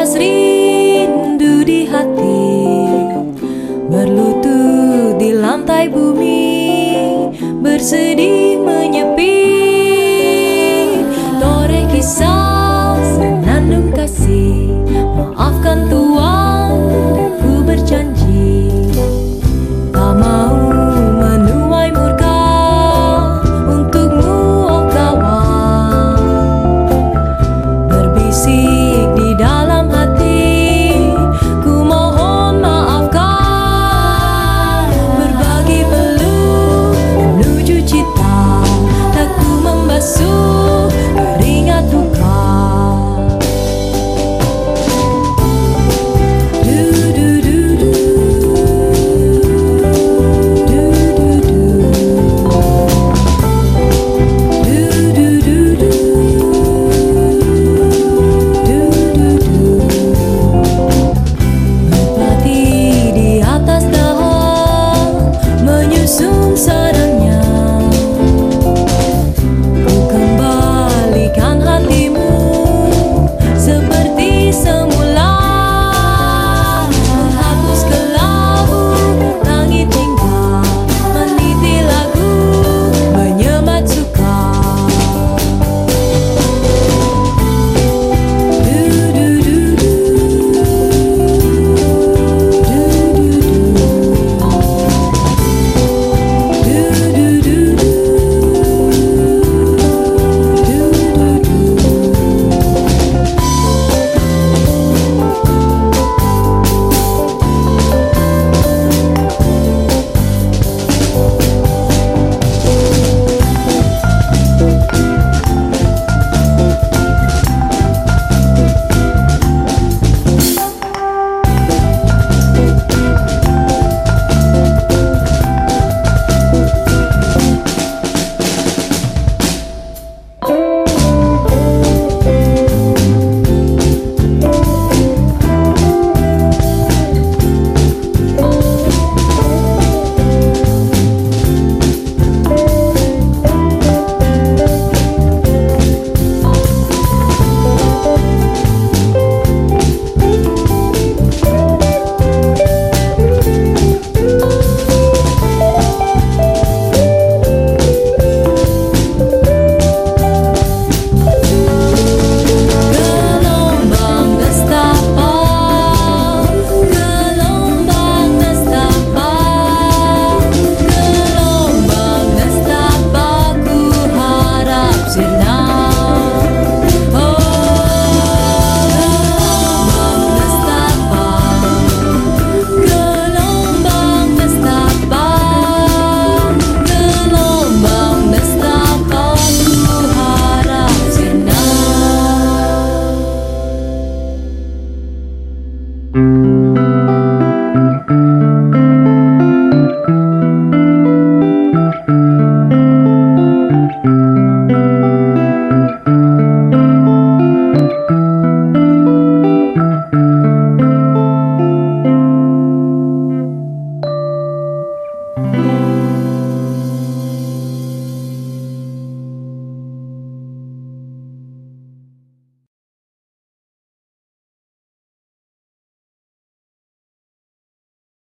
Rindu di hati Berlutut di lantai bumi Bersedih sống